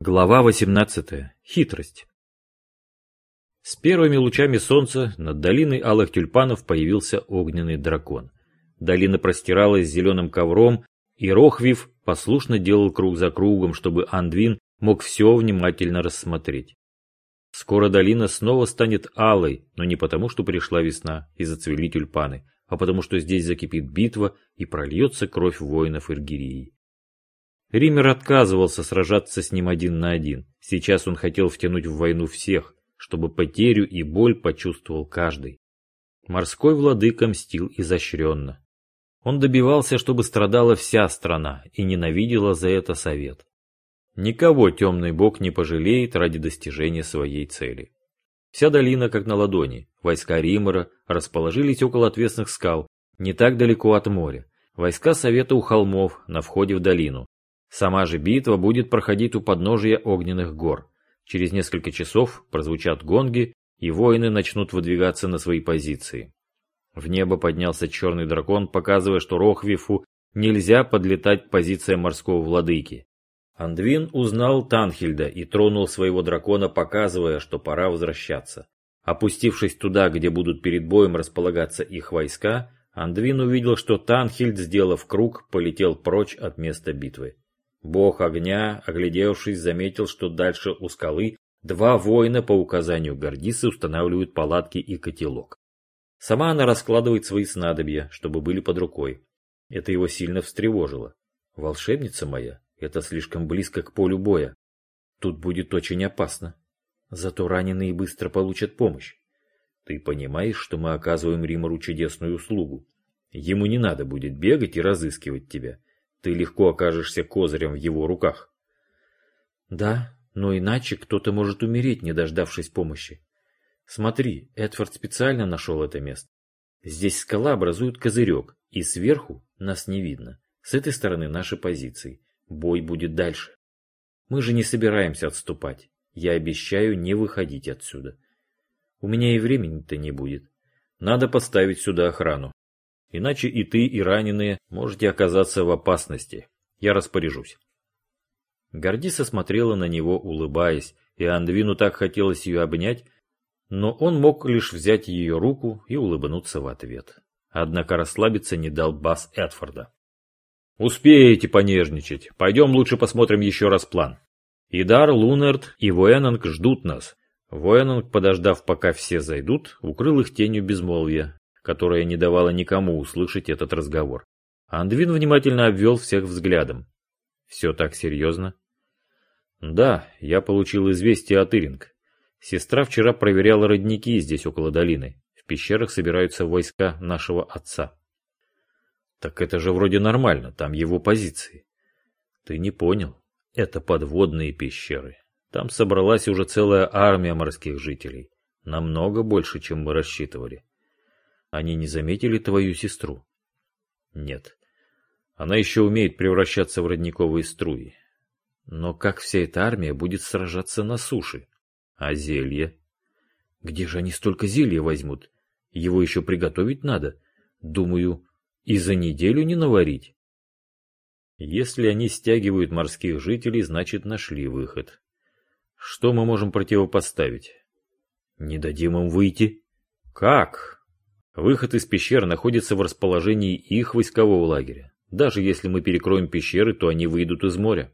Глава 18. Хитрость. С первыми лучами солнца над долиной алых тюльпанов появился огненный дракон. Долина простиралась зеленым ковром, и Рохвив послушно делал круг за кругом, чтобы Андвин мог все внимательно рассмотреть. Скоро долина снова станет алой, но не потому, что пришла весна и зацвели тюльпаны, а потому, что здесь закипит битва и прольется кровь воинов Иргирии. Ример отказывался сражаться с ним один на один. Сейчас он хотел втянуть в войну всех, чтобы потерю и боль почувствовал каждый. Морской владыка мстил изощренно. Он добивался, чтобы страдала вся страна и ненавидела за это совет. Никого темный бог не пожалеет ради достижения своей цели. Вся долина как на ладони. Войска Римора расположились около отвесных скал, не так далеко от моря. Войска совета у холмов на входе в долину. Сама же битва будет проходить у подножия огненных гор. Через несколько часов прозвучат гонги, и воины начнут выдвигаться на свои позиции. В небо поднялся черный дракон, показывая, что Рохвифу нельзя подлетать к позициям морского владыки. Андвин узнал Танхильда и тронул своего дракона, показывая, что пора возвращаться. Опустившись туда, где будут перед боем располагаться их войска, Андвин увидел, что Танхильд, сделав круг, полетел прочь от места битвы. Бог огня, оглядевшись, заметил, что дальше у скалы два воина по указанию Гордисы устанавливают палатки и котелок. Сама она раскладывает свои снадобья, чтобы были под рукой. Это его сильно встревожило. Волшебница моя, это слишком близко к полю боя. Тут будет очень опасно. Зато раненые быстро получат помощь. Ты понимаешь, что мы оказываем Римору чудесную услугу. Ему не надо будет бегать и разыскивать тебя ты легко окажешься козырем в его руках. Да, но иначе кто-то может умереть, не дождавшись помощи. Смотри, Эдвард специально нашел это место. Здесь скала образует козырек, и сверху нас не видно. С этой стороны наши позиции. Бой будет дальше. Мы же не собираемся отступать. Я обещаю не выходить отсюда. У меня и времени-то не будет. Надо поставить сюда охрану. Иначе и ты, и раненые можете оказаться в опасности. Я распоряжусь. Гордиса смотрела на него, улыбаясь, и Андвину так хотелось ее обнять, но он мог лишь взять ее руку и улыбнуться в ответ. Однако расслабиться не дал бас Эдфорда. «Успеете понежничать. Пойдем лучше посмотрим еще раз план. Идар, Лунард и Военанг ждут нас». Военанг, подождав, пока все зайдут, укрыл их тенью безмолвия, которая не давала никому услышать этот разговор. Андвин внимательно обвел всех взглядом. «Все так серьезно?» «Да, я получил известие от Иринг. Сестра вчера проверяла родники здесь, около долины. В пещерах собираются войска нашего отца». «Так это же вроде нормально, там его позиции». «Ты не понял. Это подводные пещеры. Там собралась уже целая армия морских жителей. Намного больше, чем мы рассчитывали. Они не заметили твою сестру? Нет. Она еще умеет превращаться в родниковые струи. Но как вся эта армия будет сражаться на суше? А зелье? Где же они столько зелья возьмут? Его еще приготовить надо. Думаю, и за неделю не наварить. Если они стягивают морских жителей, значит нашли выход. Что мы можем противопоставить? Не дадим им выйти? Как? Выход из пещер находится в расположении их войскового лагеря. Даже если мы перекроем пещеры, то они выйдут из моря.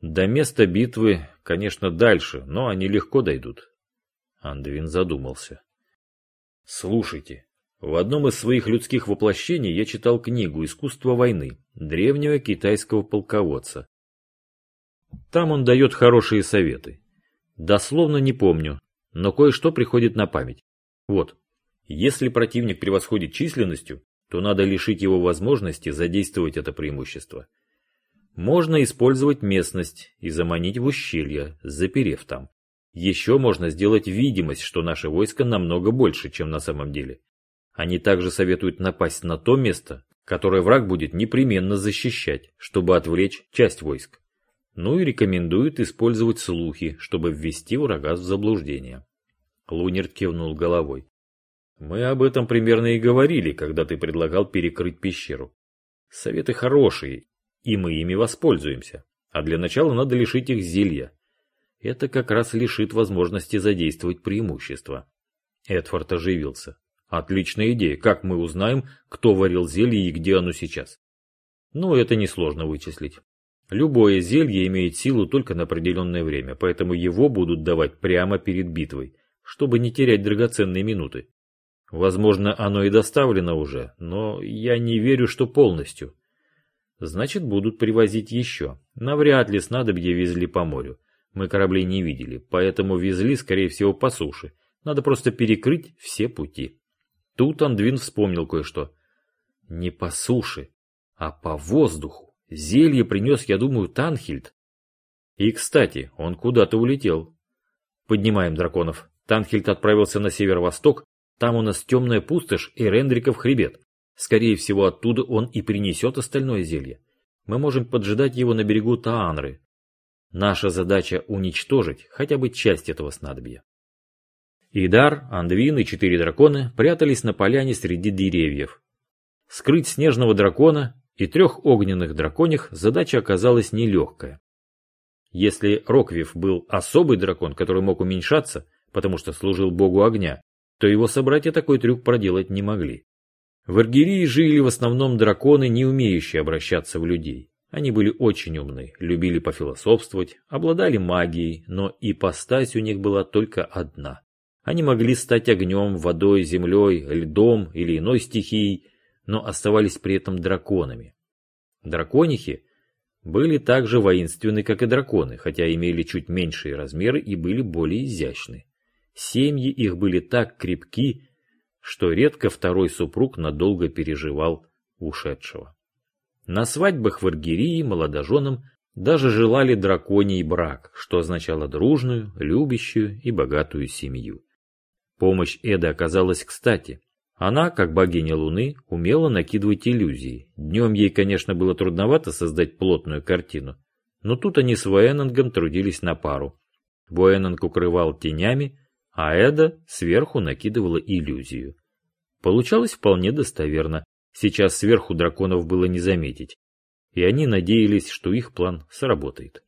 До места битвы, конечно, дальше, но они легко дойдут. Андвин задумался. Слушайте, в одном из своих людских воплощений я читал книгу «Искусство войны» древнего китайского полководца. Там он дает хорошие советы. Дословно не помню, но кое-что приходит на память. Вот. Если противник превосходит численностью, то надо лишить его возможности задействовать это преимущество. Можно использовать местность и заманить в ущелье, заперев там. Еще можно сделать видимость, что наше войско намного больше, чем на самом деле. Они также советуют напасть на то место, которое враг будет непременно защищать, чтобы отвлечь часть войск. Ну и рекомендуют использовать слухи, чтобы ввести врага в заблуждение. Лунер кивнул головой. Мы об этом примерно и говорили, когда ты предлагал перекрыть пещеру. Советы хорошие, и мы ими воспользуемся. А для начала надо лишить их зелья. Это как раз лишит возможности задействовать преимущество. Эдфорд оживился. Отличная идея. Как мы узнаем, кто варил зелье и где оно сейчас? Ну, это несложно вычислить. Любое зелье имеет силу только на определенное время, поэтому его будут давать прямо перед битвой, чтобы не терять драгоценные минуты. Возможно, оно и доставлено уже, но я не верю, что полностью. Значит, будут привозить еще. Навряд ли снадобье везли по морю. Мы кораблей не видели, поэтому везли, скорее всего, по суше. Надо просто перекрыть все пути. Тут Андвин вспомнил кое-что. Не по суше, а по воздуху. Зелье принес, я думаю, Танхильд. И, кстати, он куда-то улетел. Поднимаем драконов. Танхильд отправился на северо-восток. Там у нас темная пустошь и Рендриков хребет. Скорее всего, оттуда он и принесет остальное зелье. Мы можем поджидать его на берегу Таанры. Наша задача уничтожить хотя бы часть этого снадобья. Идар, Андвин и четыре дракона прятались на поляне среди деревьев. Скрыть снежного дракона и трех огненных драконьих задача оказалась нелегкая. Если Роквив был особый дракон, который мог уменьшаться, потому что служил богу огня, то его собратья такой трюк проделать не могли. В Аргирии жили в основном драконы, не умеющие обращаться в людей. Они были очень умны, любили пофилософствовать, обладали магией, но и постась у них была только одна. Они могли стать огнем, водой, землей, льдом или иной стихией, но оставались при этом драконами. Драконихи были так же воинственны, как и драконы, хотя имели чуть меньшие размеры и были более изящны. Семьи их были так крепки, что редко второй супруг надолго переживал ушедшего. На свадьбах в Аргирии молодоженам даже желали драконий брак, что означало дружную, любящую и богатую семью. Помощь Эды оказалась кстати. Она, как богиня Луны, умела накидывать иллюзии. Днем ей, конечно, было трудновато создать плотную картину, но тут они с Вуэнангом трудились на пару. Вуэнанг укрывал тенями, а Эда сверху накидывала иллюзию. Получалось вполне достоверно, Сейчас сверху драконов было не заметить, и они надеялись, что их план сработает.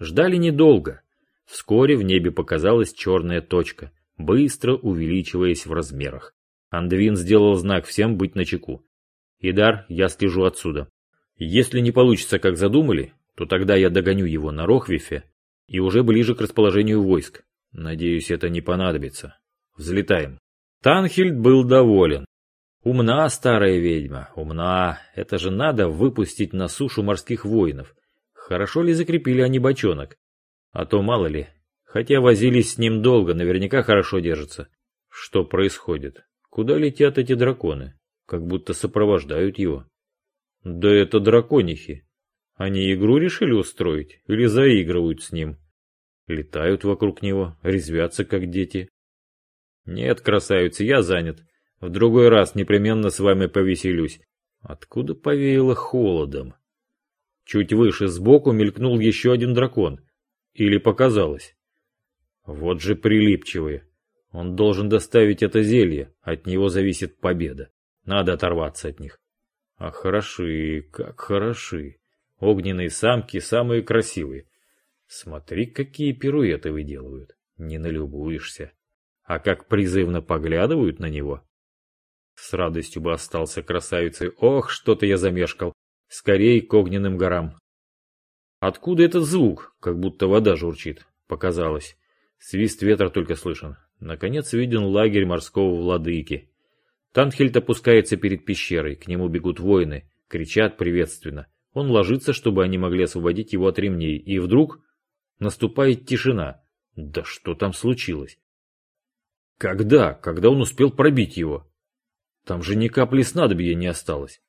Ждали недолго. Вскоре в небе показалась черная точка, быстро увеличиваясь в размерах. Андвин сделал знак всем быть начеку. «Идар, я слежу отсюда. Если не получится, как задумали, то тогда я догоню его на Рохвифе и уже ближе к расположению войск. Надеюсь, это не понадобится. Взлетаем». Танхельд был доволен. Умна старая ведьма, умна. Это же надо выпустить на сушу морских воинов. Хорошо ли закрепили они бочонок? А то мало ли. Хотя возились с ним долго, наверняка хорошо держится. Что происходит? Куда летят эти драконы? Как будто сопровождают его. Да это драконихи. Они игру решили устроить или заигрывают с ним? Летают вокруг него, резвятся как дети. Нет, красавица, я занят. В другой раз непременно с вами повеселюсь. Откуда повеяло холодом? Чуть выше сбоку мелькнул еще один дракон. Или показалось? Вот же прилипчивые. Он должен доставить это зелье, от него зависит победа. Надо оторваться от них. А хороши, как хороши. Огненные самки самые красивые. Смотри, какие пируэты выделывают. Не налюбуешься. А как призывно поглядывают на него. С радостью бы остался красавицей. Ох, что-то я замешкал. Скорей к огненным горам. Откуда этот звук? Как будто вода журчит. Показалось. Свист ветра только слышен. Наконец виден лагерь морского владыки. Танхельд опускается перед пещерой. К нему бегут воины. Кричат приветственно. Он ложится, чтобы они могли освободить его от ремней. И вдруг наступает тишина. Да что там случилось? Когда? Когда он успел пробить его? Там же ни капли снадобья не осталось.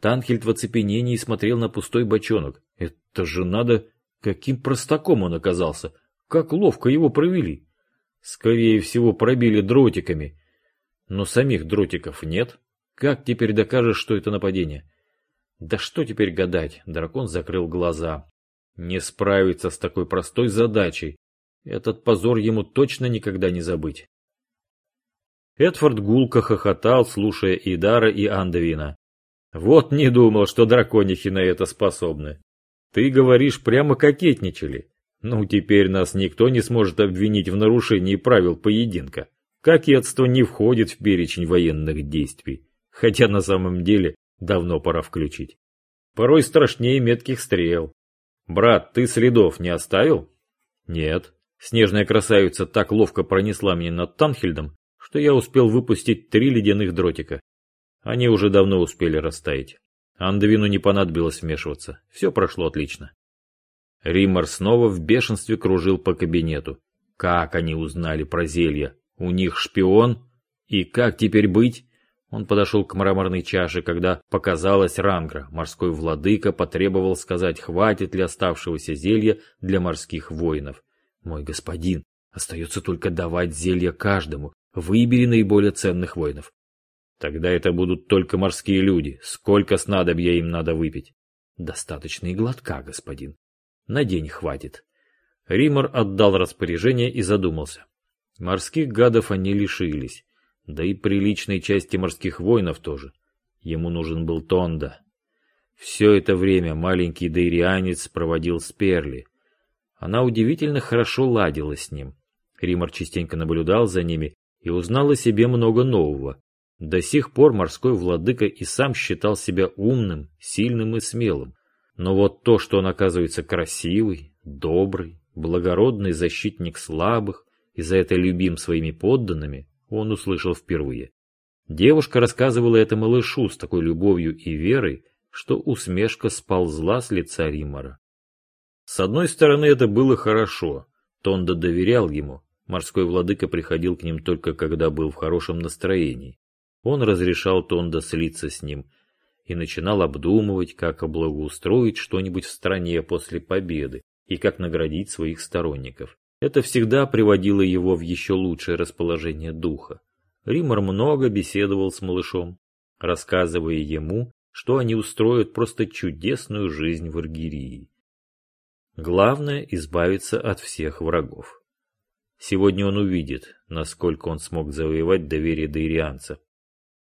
Танхельд в оцепенении смотрел на пустой бочонок. Это же надо... Каким простаком он оказался. Как ловко его провели. Скорее всего, пробили дротиками. Но самих дротиков нет. Как теперь докажешь, что это нападение? Да что теперь гадать? Дракон закрыл глаза. Не справиться с такой простой задачей. Этот позор ему точно никогда не забыть. Эдфорд гулко хохотал, слушая Идара и Андвина. Вот не думал, что драконихи на это способны. Ты говоришь, прямо кокетничали. Ну, теперь нас никто не сможет обвинить в нарушении правил поединка. Кокетство не входит в перечень военных действий, хотя на самом деле давно пора включить. Порой страшнее метких стрел. Брат, ты следов не оставил? Нет. Снежная красавица так ловко пронесла меня над Танхельдом, что я успел выпустить три ледяных дротика. Они уже давно успели растаять. Андовину не понадобилось вмешиваться. Все прошло отлично. Риммар снова в бешенстве кружил по кабинету. Как они узнали про зелье? У них шпион? И как теперь быть? Он подошел к мраморной чаше, когда показалась рангра. Морской владыка потребовал сказать, хватит ли оставшегося зелья для морских воинов. Мой господин, остается только давать зелье каждому. Выбери наиболее ценных воинов. Тогда это будут только морские люди. Сколько снадобья им надо выпить? Достаточно и глотка, господин. На день хватит. Римор отдал распоряжение и задумался. Морских гадов они лишились. Да и приличной части морских воинов тоже. Ему нужен был Тонда. Все это время маленький дейрианец проводил с Перли. Она удивительно хорошо ладила с ним. Римор частенько наблюдал за ними и узнал о себе много нового. До сих пор морской владыка и сам считал себя умным, сильным и смелым. Но вот то, что он оказывается красивый, добрый, благородный защитник слабых и за это любим своими подданными, он услышал впервые. Девушка рассказывала это малышу с такой любовью и верой, что усмешка сползла с лица Римора. С одной стороны, это было хорошо. Тонда доверял ему. Морской владыка приходил к ним только когда был в хорошем настроении. Он разрешал Тонда слиться с ним и начинал обдумывать, как облагоустроить что-нибудь в стране после победы и как наградить своих сторонников. Это всегда приводило его в еще лучшее расположение духа. Римор много беседовал с малышом, рассказывая ему, что они устроят просто чудесную жизнь в Аргирии. Главное – избавиться от всех врагов. Сегодня он увидит, насколько он смог завоевать доверие дейрианца.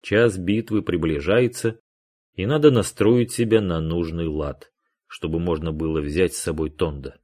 Час битвы приближается, и надо настроить себя на нужный лад, чтобы можно было взять с собой Тонда.